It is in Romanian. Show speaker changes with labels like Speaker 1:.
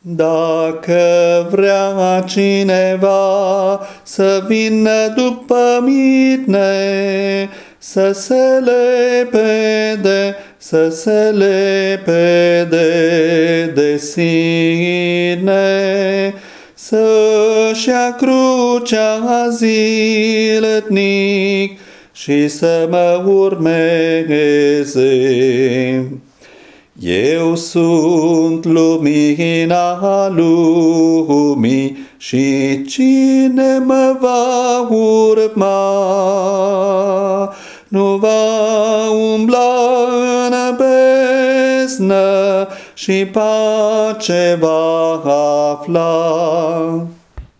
Speaker 1: Dacă vrea cineva să vină după mine, să se lepede, să se lepede de sine, să-și ia crucea zilnic și să mă urmeze. Eu sunt lumina lumii și cine mă va urma nu va umbla în beznă și pace va afla.